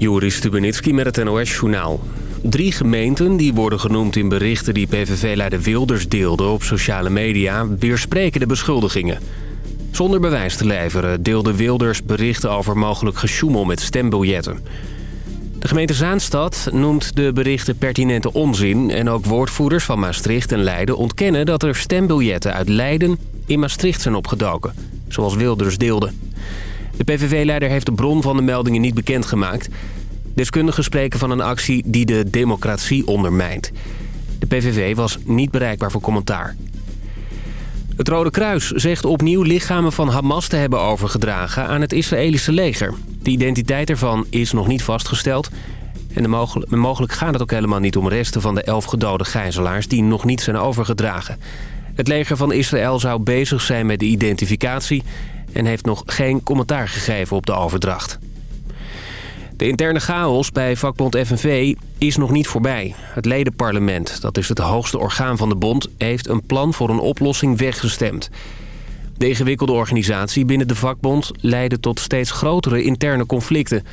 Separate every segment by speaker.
Speaker 1: Joris Stubenitski met het NOS-journaal. Drie gemeenten die worden genoemd in berichten die PVV-leider Wilders deelde op sociale media... weerspreken de beschuldigingen. Zonder bewijs te leveren deelde Wilders berichten over mogelijk gesjoemel met stembiljetten. De gemeente Zaanstad noemt de berichten pertinente onzin... en ook woordvoerders van Maastricht en Leiden ontkennen dat er stembiljetten uit Leiden in Maastricht zijn opgedoken. Zoals Wilders deelde. De PVV-leider heeft de bron van de meldingen niet bekendgemaakt. Deskundigen spreken van een actie die de democratie ondermijnt. De PVV was niet bereikbaar voor commentaar. Het Rode Kruis zegt opnieuw lichamen van Hamas te hebben overgedragen aan het Israëlische leger. De identiteit ervan is nog niet vastgesteld. En mogelijk, mogelijk gaat het ook helemaal niet om resten van de elf gedode gijzelaars die nog niet zijn overgedragen. Het leger van Israël zou bezig zijn met de identificatie en heeft nog geen commentaar gegeven op de overdracht. De interne chaos bij vakbond FNV is nog niet voorbij. Het ledenparlement, dat is het hoogste orgaan van de bond... heeft een plan voor een oplossing weggestemd. De ingewikkelde organisatie binnen de vakbond leidde tot steeds grotere interne conflicten.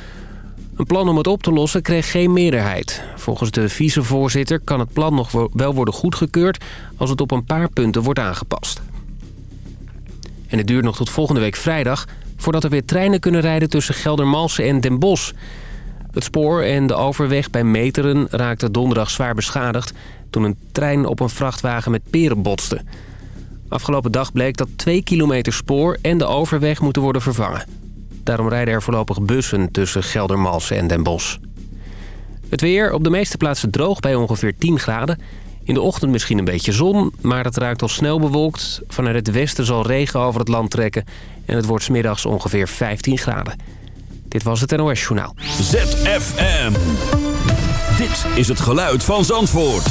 Speaker 1: Een plan om het op te lossen kreeg geen meerderheid. Volgens de vicevoorzitter kan het plan nog wel worden goedgekeurd... als het op een paar punten wordt aangepast. En het duurt nog tot volgende week vrijdag... voordat er weer treinen kunnen rijden tussen Geldermalsen en Den Bosch. Het spoor en de overweg bij Meteren raakten donderdag zwaar beschadigd... toen een trein op een vrachtwagen met peren botste. Afgelopen dag bleek dat 2 kilometer spoor en de overweg moeten worden vervangen. Daarom rijden er voorlopig bussen tussen Geldermalsen en Den Bosch. Het weer op de meeste plaatsen droog bij ongeveer 10 graden... In de ochtend misschien een beetje zon, maar het raakt al snel bewolkt. Vanuit het westen zal regen over het land trekken en het wordt smiddags ongeveer 15 graden. Dit was het NOS Journaal.
Speaker 2: ZFM. Dit is het geluid van Zandvoort.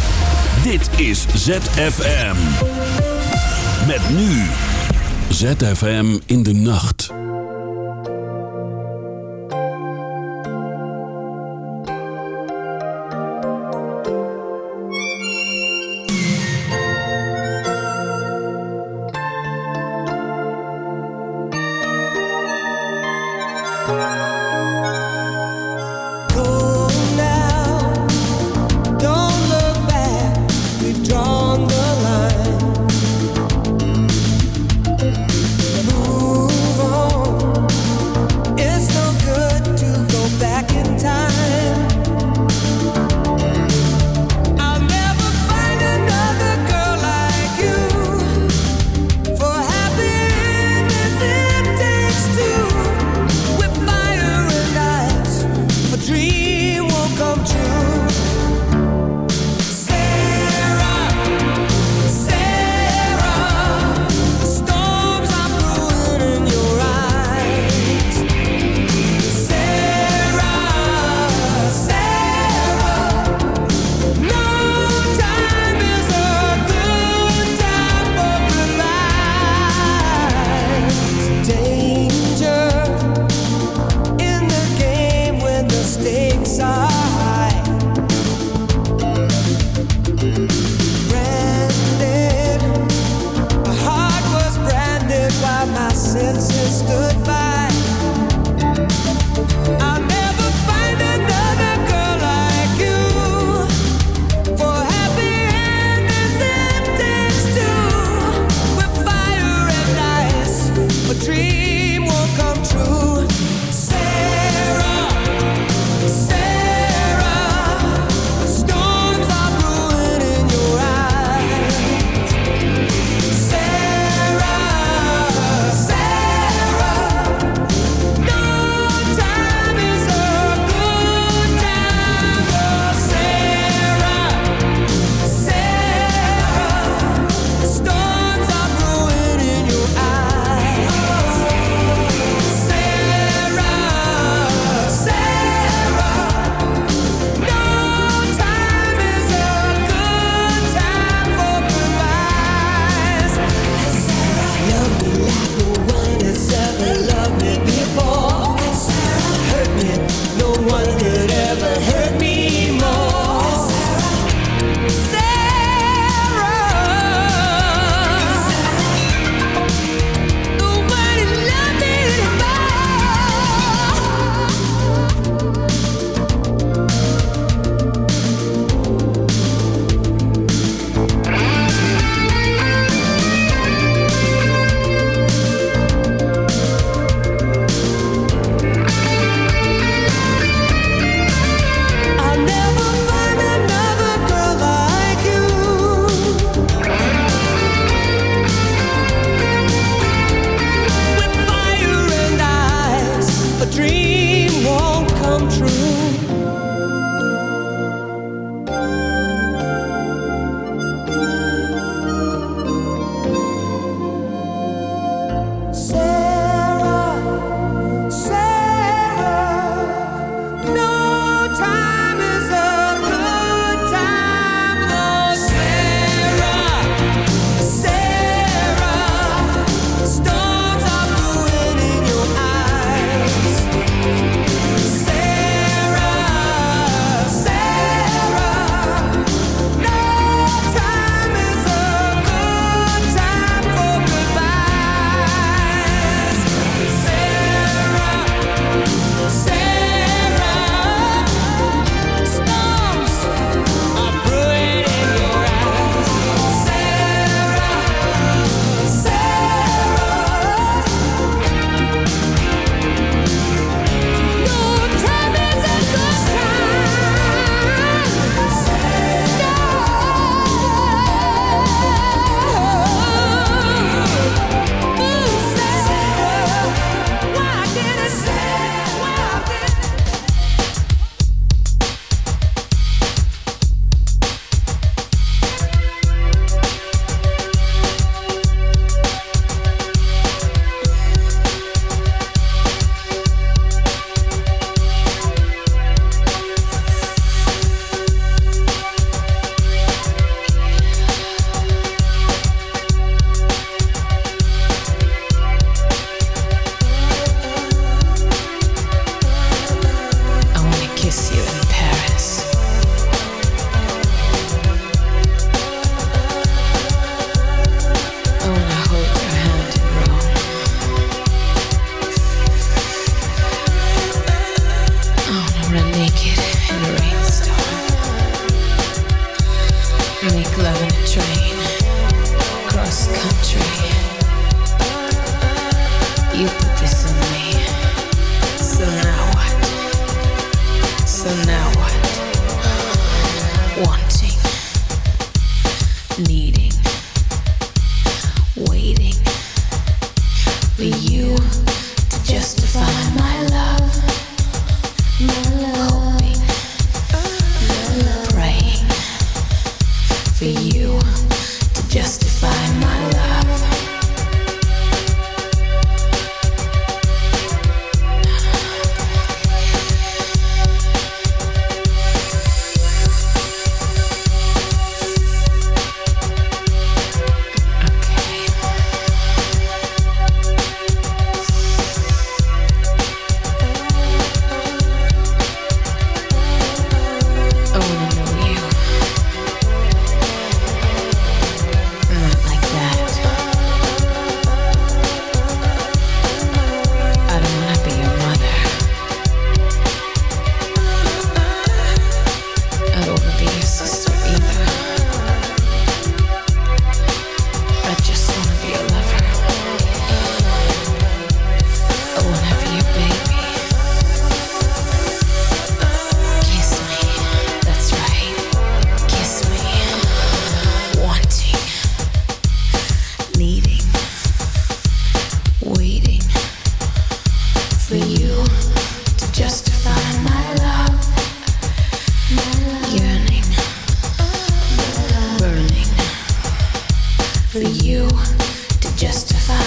Speaker 2: Dit is ZFM. Met nu. ZFM in de nacht.
Speaker 3: Justify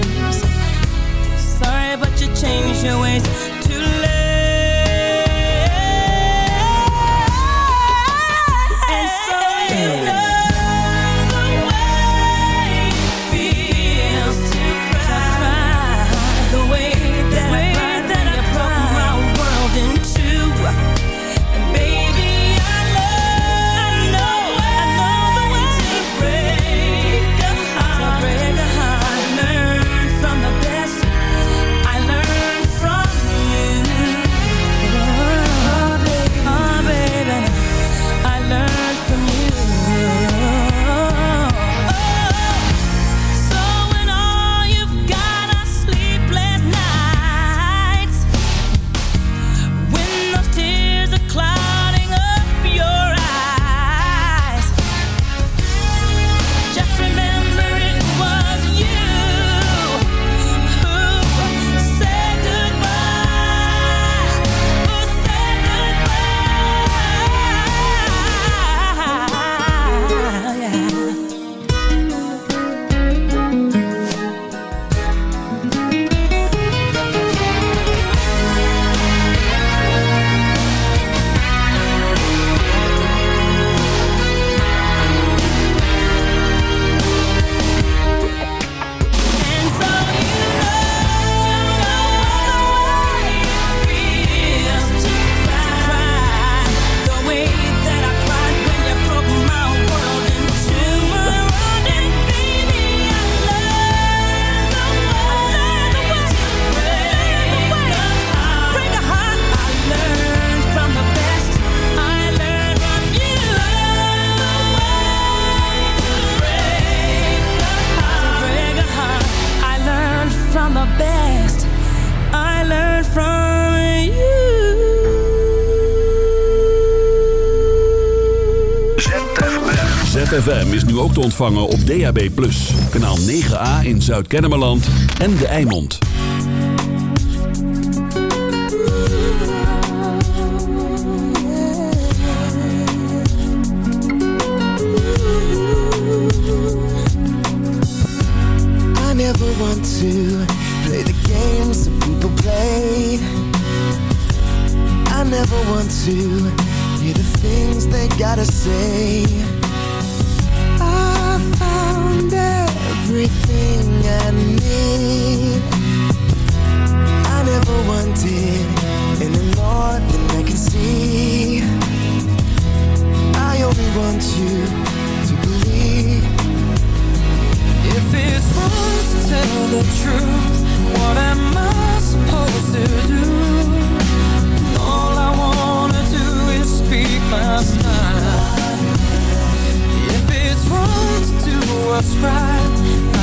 Speaker 4: change your ways
Speaker 2: ook te ontvangen op DAB+. Kanaal 9A in Zuid-Kennemerland en De Eimond.
Speaker 5: I never want to play the games that people play. I never want to hear the things they gotta say. Everything I need. I never wanted any more than I can see. I only want you to believe.
Speaker 6: If it's wrong to tell the truth What am I supposed to do? All I wanna do is speak my mind. If it's wrong to do what's right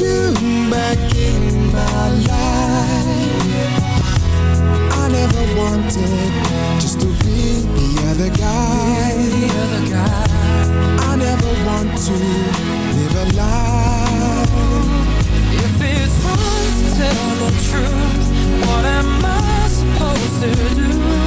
Speaker 6: you
Speaker 5: back in my life I never wanted just to be the other guy,
Speaker 6: the other guy.
Speaker 5: I never want to live a lie
Speaker 6: If it's wrong to tell the truth What am I supposed to do?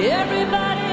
Speaker 6: Everybody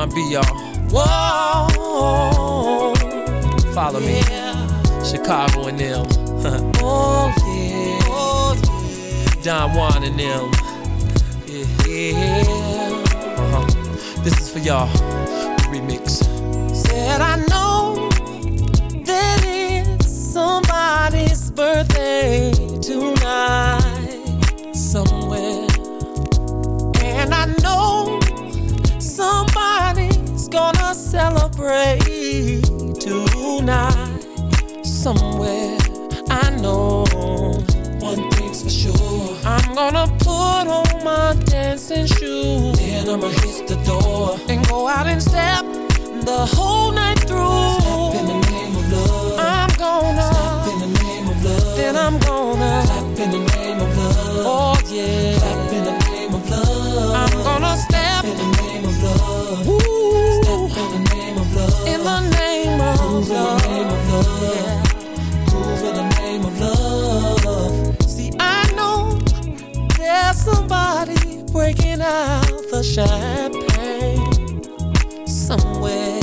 Speaker 6: my
Speaker 7: R&B, y'all. Whoa, follow me. Chicago and them. oh, yeah. oh, Don Juan and them. Yeah, yeah. Uh-huh. This is for y'all. Remix. Said I know that it's somebody's birthday gonna put on my dancing shoes. Then I'ma hit the door and go out and step the whole night through. Step in the name of love. I'm gonna step in the name of love. Then I'm gonna clap in the name of love. Oh yeah, clap in the name of love. I'm gonna step in the name of love. Ooh. Step in the name of love. In the name of love. Breaking out the champagne somewhere,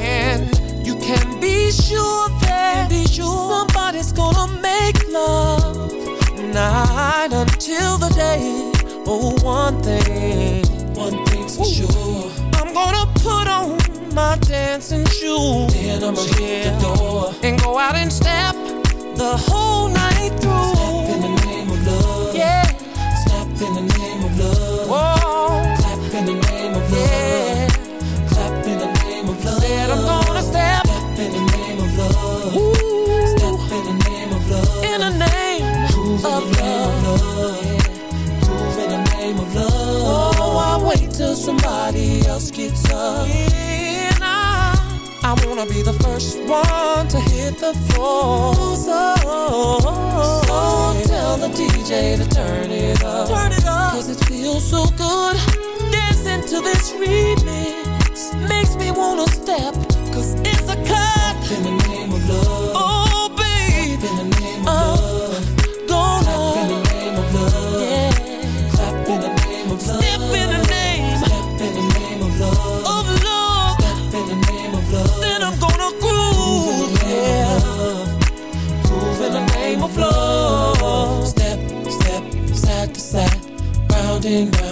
Speaker 7: and you can be sure that be sure somebody's gonna make love night until the day. Oh, one thing, one thing's for Ooh. sure. I'm gonna put on my dancing shoes. Then I'ma yeah. hit the door and go out and step the whole night through. Step in the name of love. Yeah. Step in the name wait till somebody else gets up. Yeah, nah. I wanna be the first one to hit the floor. So, so tell the DJ to turn it up. Turn it up. Cause it feels so good. Dancing to this remix makes me wanna step. Cause it's a cut. In the name of love. Round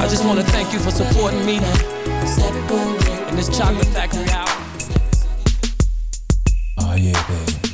Speaker 7: I just wanna thank you for supporting me in this chocolate factory out.
Speaker 8: Oh yeah, baby.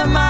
Speaker 9: Aan de